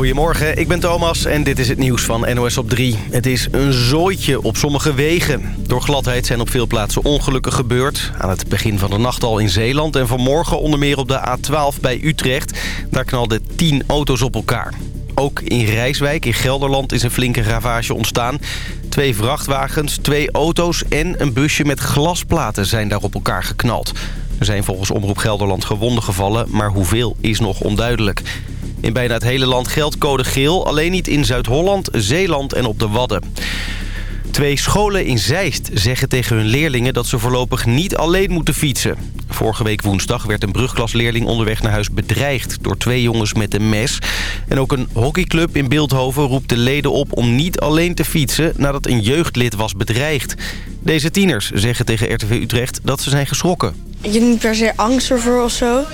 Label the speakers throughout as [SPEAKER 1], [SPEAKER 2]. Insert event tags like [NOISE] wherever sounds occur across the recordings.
[SPEAKER 1] Goedemorgen, ik ben Thomas en dit is het nieuws van NOS op 3. Het is een zooitje op sommige wegen. Door gladheid zijn op veel plaatsen ongelukken gebeurd. Aan het begin van de nacht al in Zeeland en vanmorgen onder meer op de A12 bij Utrecht. Daar knalden 10 auto's op elkaar. Ook in Rijswijk in Gelderland is een flinke ravage ontstaan. Twee vrachtwagens, twee auto's en een busje met glasplaten zijn daar op elkaar geknald. Er zijn volgens Omroep Gelderland gewonden gevallen, maar hoeveel is nog onduidelijk. In bijna het hele land geldt code geel, alleen niet in Zuid-Holland, Zeeland en op de Wadden. Twee scholen in Zeist zeggen tegen hun leerlingen dat ze voorlopig niet alleen moeten fietsen. Vorige week woensdag werd een brugklasleerling onderweg naar huis bedreigd door twee jongens met een mes. En ook een hockeyclub in Beeldhoven roept de leden op om niet alleen te fietsen nadat een jeugdlid was bedreigd. Deze tieners zeggen tegen RTV Utrecht dat ze zijn geschrokken.
[SPEAKER 2] Ik heb niet per se angst ervoor of zo.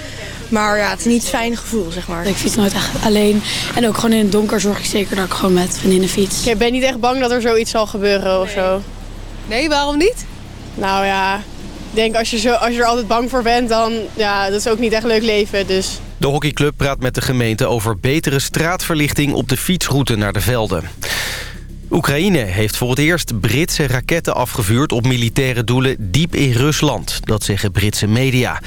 [SPEAKER 2] Maar ja, het is niet een fijn gevoel, zeg maar.
[SPEAKER 3] Ik fiets nooit echt alleen. En ook gewoon in het donker zorg ik zeker dat ik gewoon met vriendinnen fiets.
[SPEAKER 4] Ik ben niet echt bang dat er zoiets zal gebeuren of zo.
[SPEAKER 5] Nee, waarom niet?
[SPEAKER 4] Nou ja, ik denk als je, zo, als je er altijd bang voor bent, dan ja, dat is ook niet echt leuk leven. Dus.
[SPEAKER 1] De hockeyclub praat met de gemeente over betere straatverlichting op de fietsroute naar de velden. Oekraïne heeft voor het eerst Britse raketten afgevuurd op militaire doelen diep in Rusland. Dat zeggen Britse media.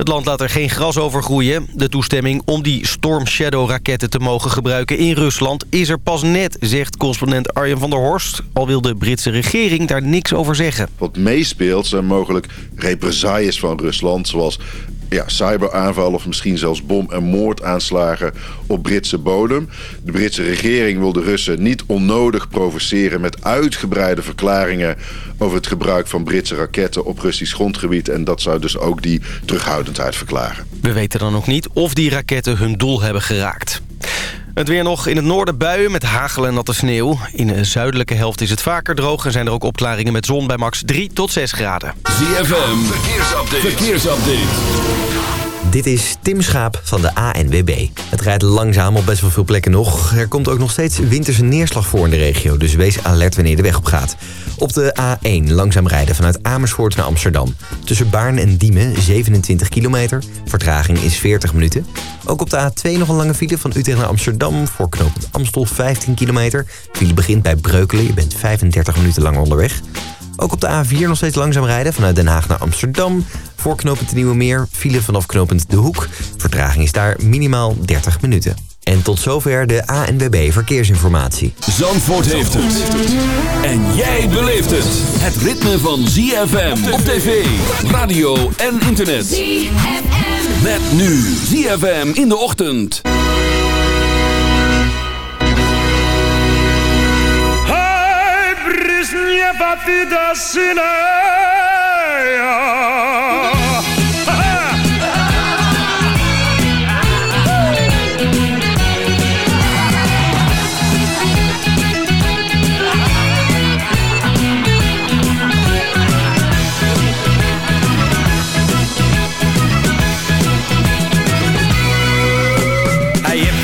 [SPEAKER 1] Het land laat er geen gras over groeien. De toestemming om die Storm Shadow-raketten te mogen gebruiken in Rusland... is er pas net, zegt correspondent Arjen van der Horst. Al wil de Britse regering daar niks over zeggen.
[SPEAKER 6] Wat meespeelt zijn mogelijk represailles van Rusland... zoals ja, cyberaanvallen of misschien zelfs bom- en moordaanslagen op Britse bodem. De Britse regering wil de Russen niet onnodig provoceren met uitgebreide verklaringen over het gebruik van Britse raketten op Russisch grondgebied. En dat zou dus ook die terughoudendheid verklaren.
[SPEAKER 1] We weten dan ook niet of die raketten hun doel hebben geraakt. Het weer nog in het noorden buien met hagel en natte sneeuw. In de zuidelijke helft is het vaker droog... en zijn er ook opklaringen met zon bij max 3 tot 6 graden.
[SPEAKER 7] ZFM, verkeersupdate. verkeersupdate.
[SPEAKER 8] Dit is Tim Schaap van de ANWB. Het rijdt langzaam op best wel veel plekken nog. Er komt ook nog steeds winterse neerslag voor in de regio... dus wees alert wanneer de weg op gaat. Op de A1 langzaam rijden vanuit Amersfoort naar Amsterdam. Tussen Baarn en Diemen 27 kilometer. Vertraging is 40 minuten. Ook op de A2 nog een lange file van Utrecht naar Amsterdam... voor knooppunt Amstel 15 kilometer. File begint bij Breukelen. Je bent 35 minuten lang onderweg. Ook op de A4 nog steeds langzaam rijden vanuit Den Haag naar Amsterdam. Voor knooppunt de Nieuwe Meer, file vanaf knooppunt De Hoek. Vertraging is daar minimaal 30 minuten. En tot zover de ANWB Verkeersinformatie.
[SPEAKER 7] Zandvoort heeft het. En jij beleeft het. Het ritme van ZFM op tv, radio en internet. ZFM. Met nu ZFM in de ochtend.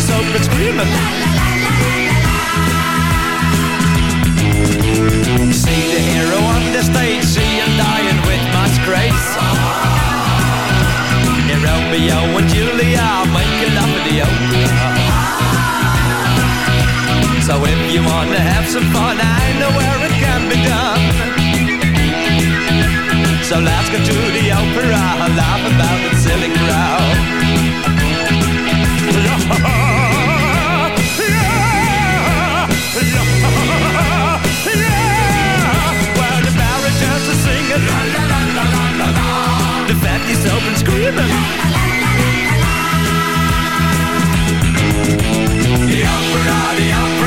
[SPEAKER 9] the fatties open screaming. See the hero on the stage, see him dying with much grace. In Romeo and Julia, make love in the opera. So if you wanna have some fun, I know where it can be done. So let's go to the opera, laugh about the silly crowd. [LAUGHS] yourself and screaming. The opera, the opera,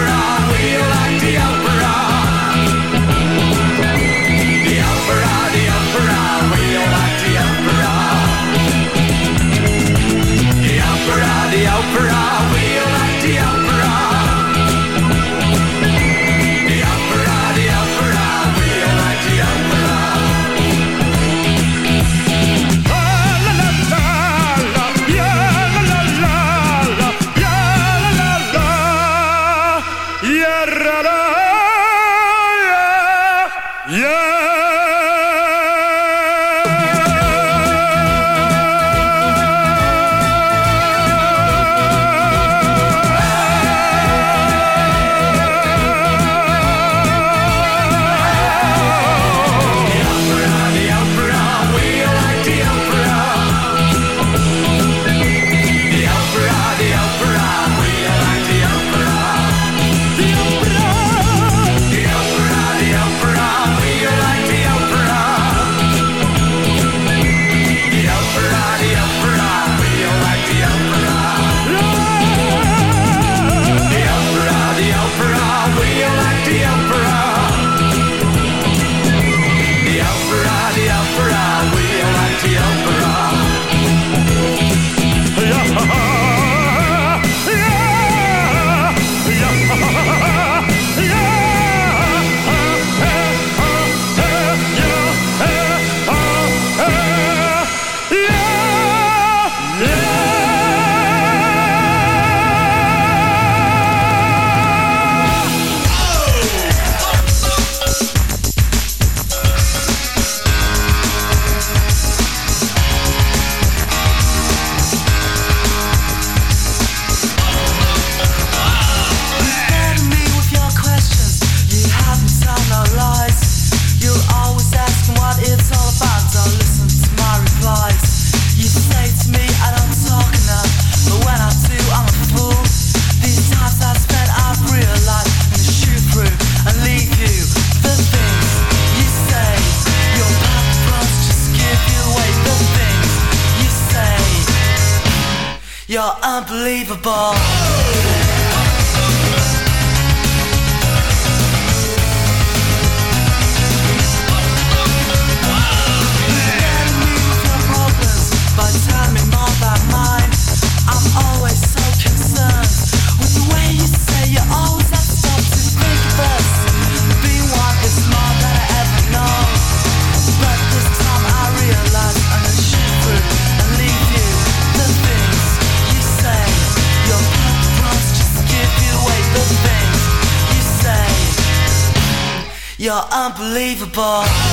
[SPEAKER 10] unbelievable.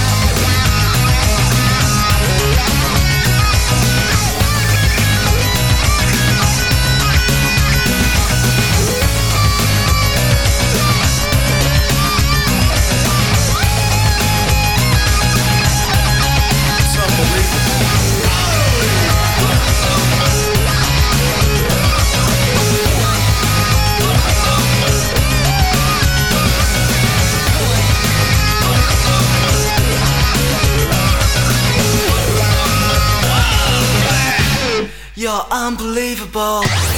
[SPEAKER 10] unbelievable.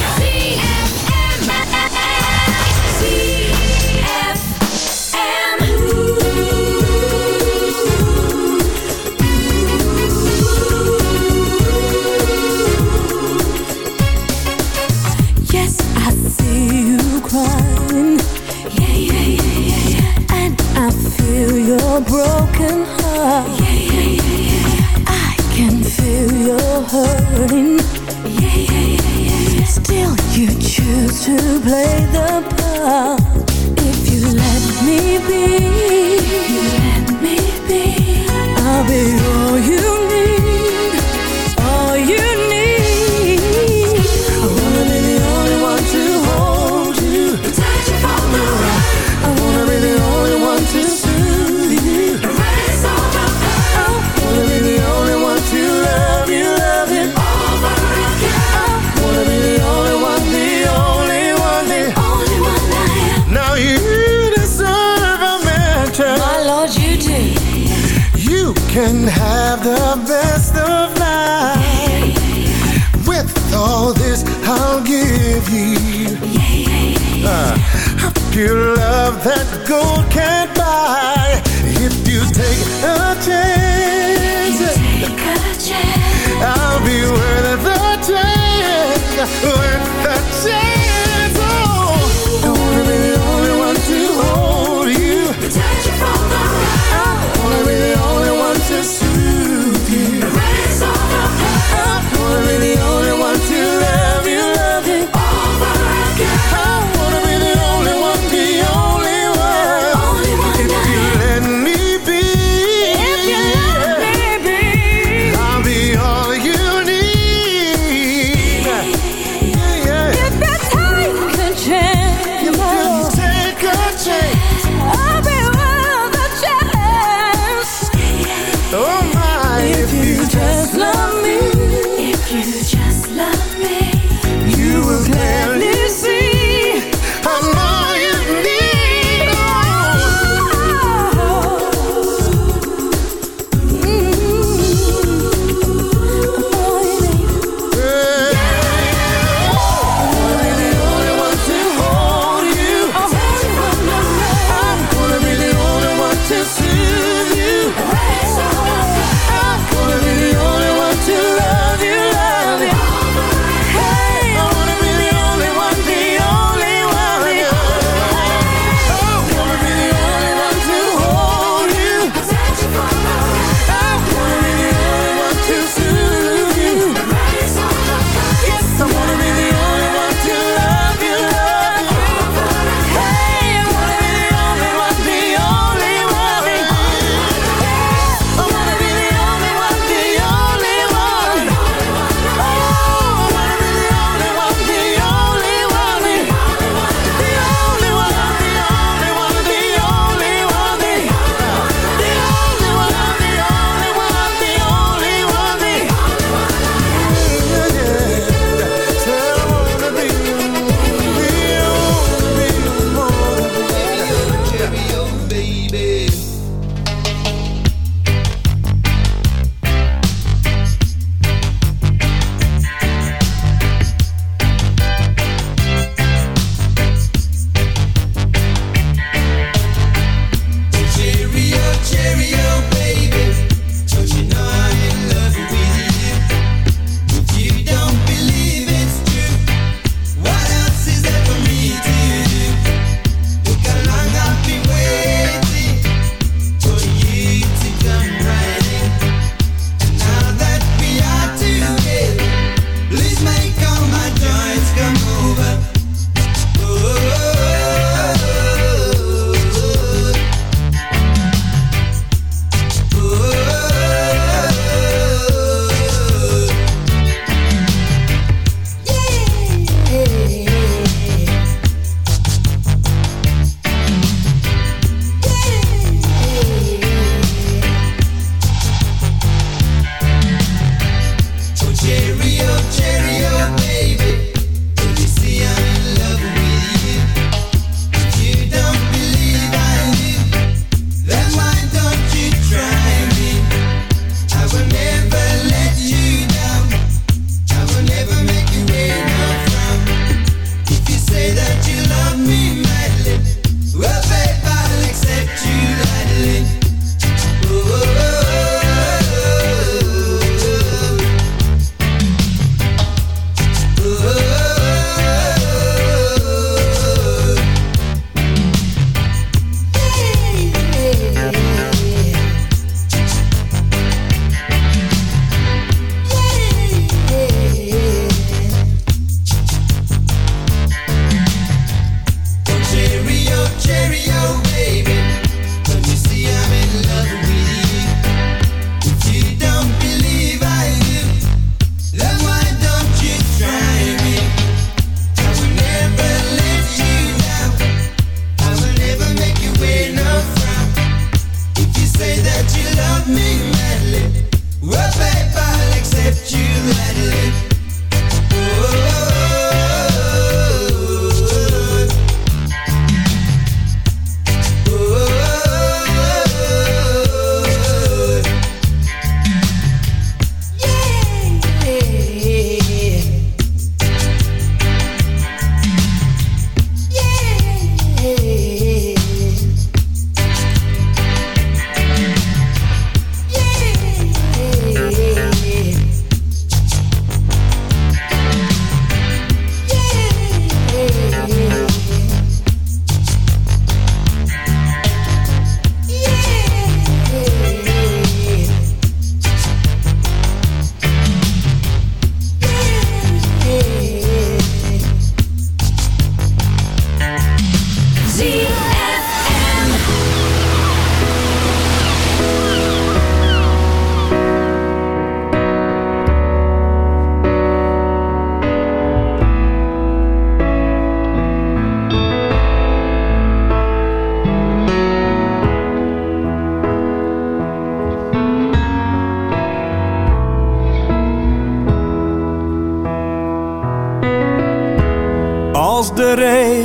[SPEAKER 10] have the best of life. With all this I'll give you. Uh, pure love that gold can't buy. If you take a chance, I'll be worth the chance. Worth the chance. Oh, wanna be the only one to hold you. Wanna be the only one to.
[SPEAKER 11] never really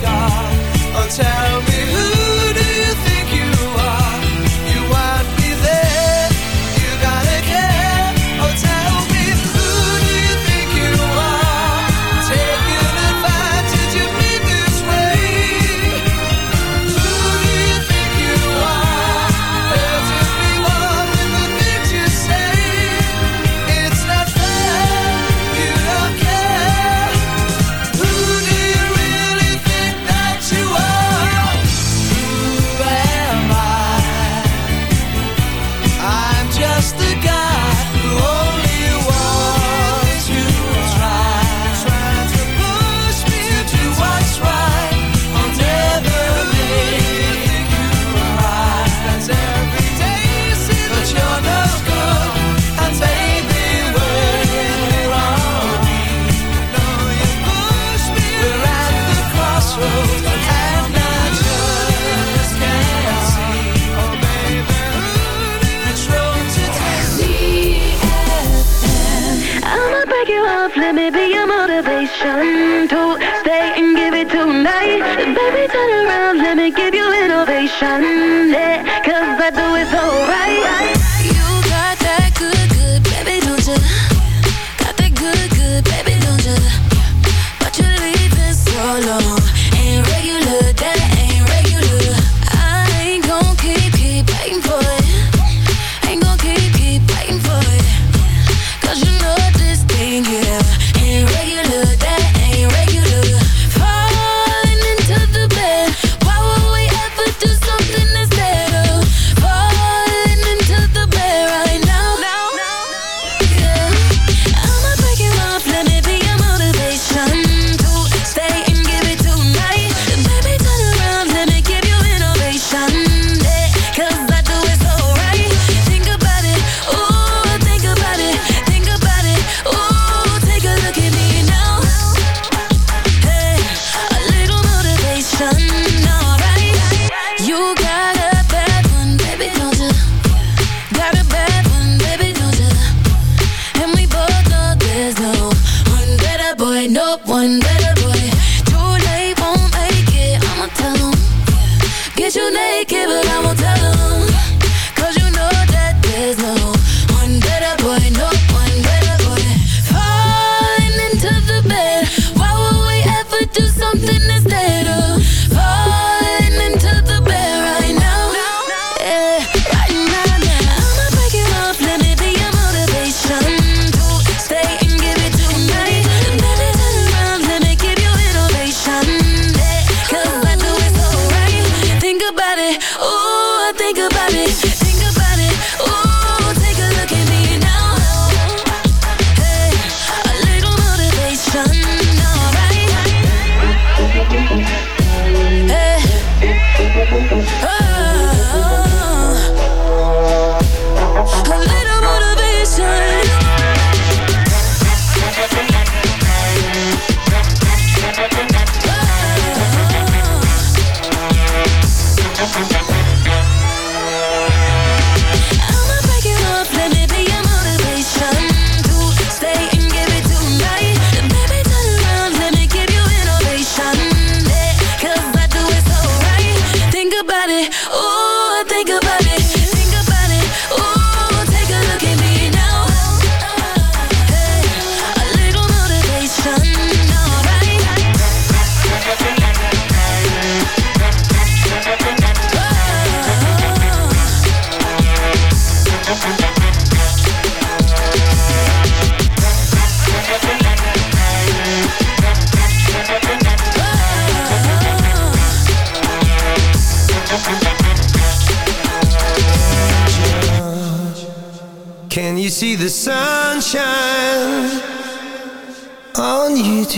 [SPEAKER 12] scar. Oh, tell me who.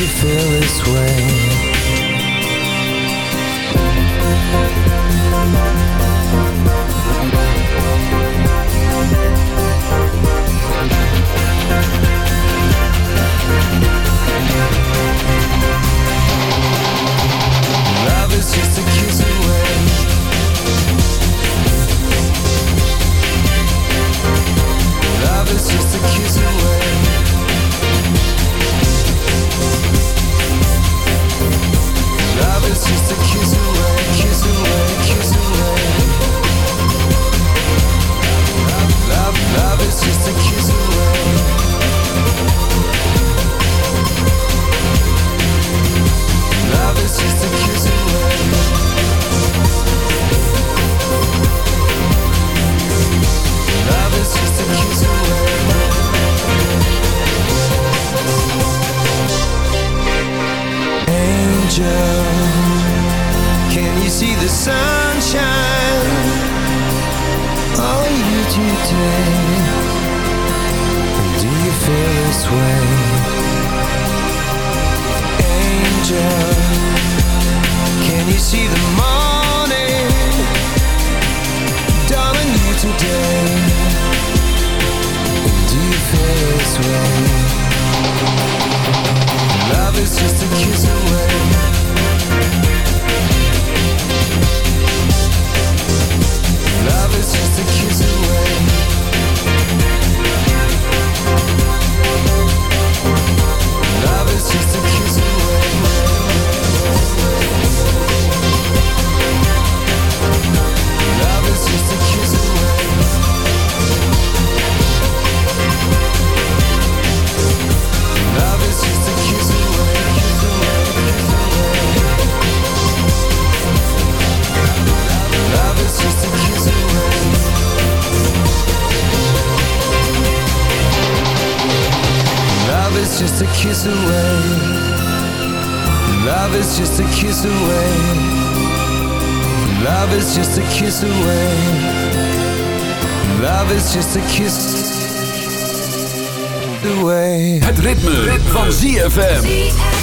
[SPEAKER 13] you feel this way? is just a kiss away Love is just a kiss away Love is just a kiss away
[SPEAKER 14] Het ritme, ritme. van ZFM.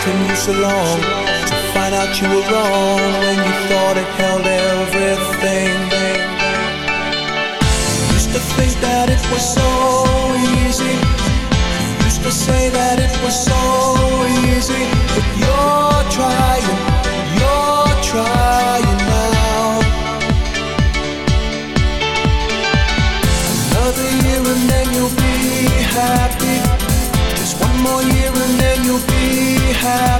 [SPEAKER 11] taken you so long to find out you were wrong when you thought it held everything? Used to think that it was so easy. Used to say that it was so easy, but you're trying, you're trying.
[SPEAKER 15] have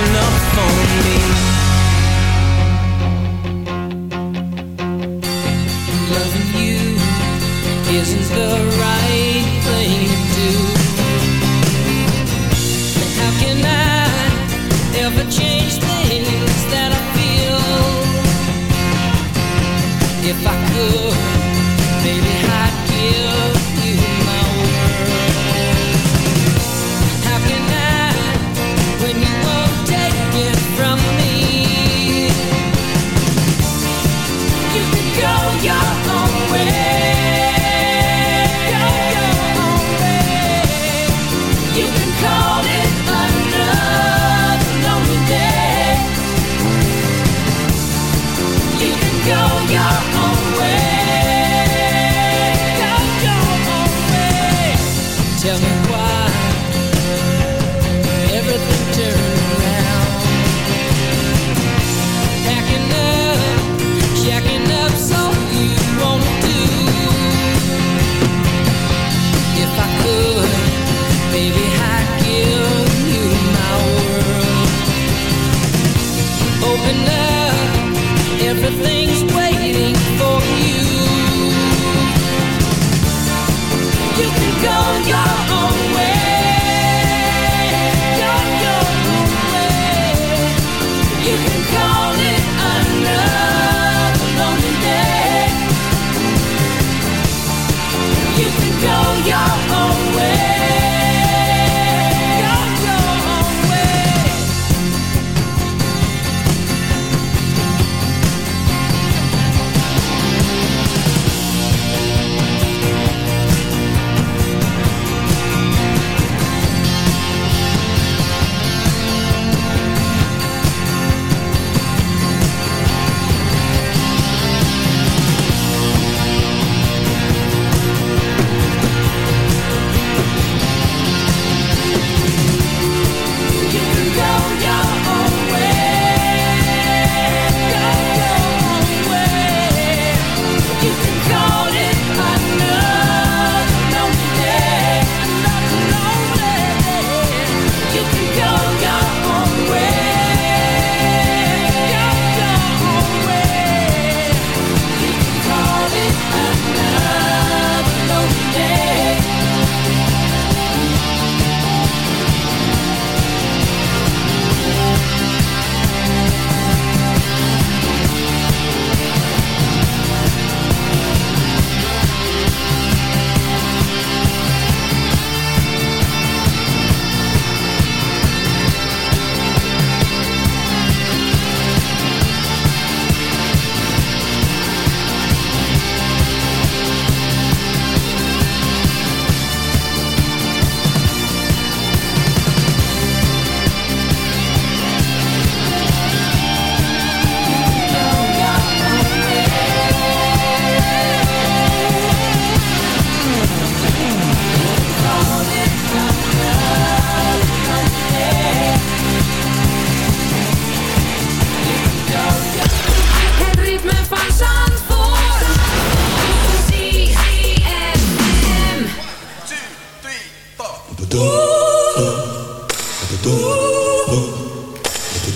[SPEAKER 16] Enough for me.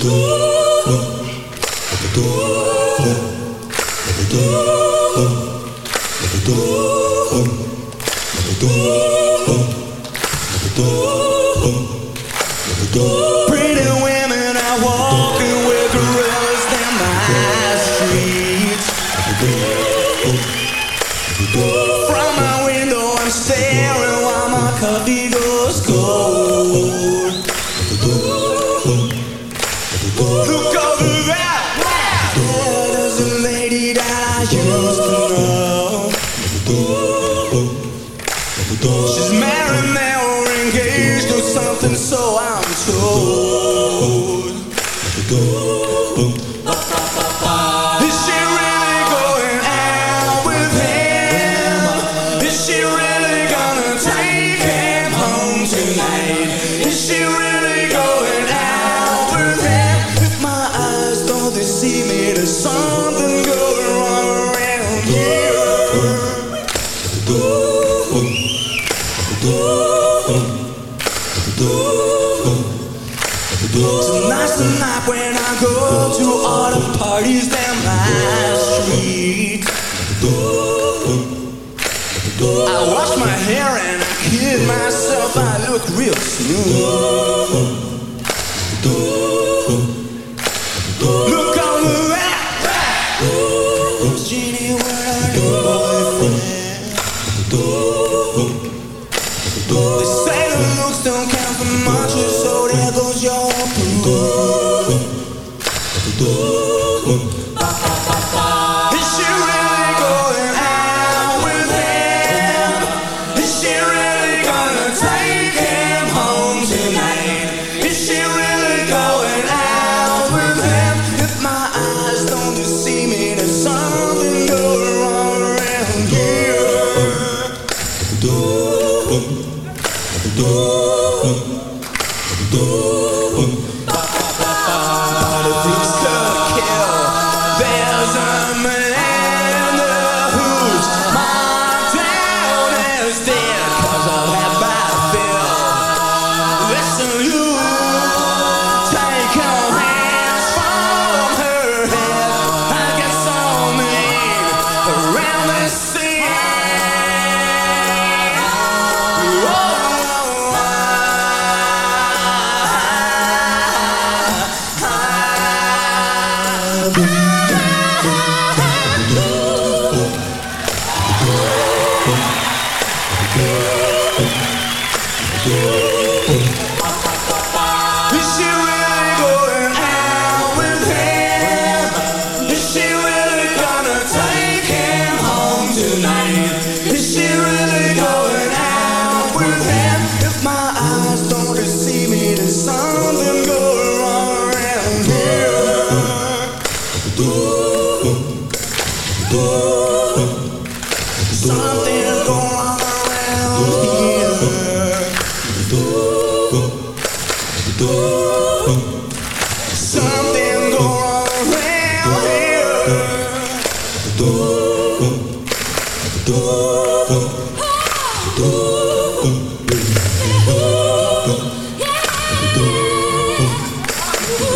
[SPEAKER 16] door.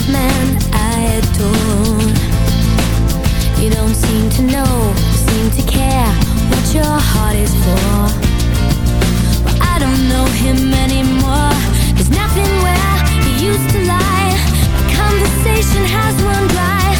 [SPEAKER 16] that
[SPEAKER 10] man I
[SPEAKER 12] adore. You don't seem to know, seem to care What your heart is for. Well, I don't know him anymore. There's nothing where he used to lie. My conversation has run dry.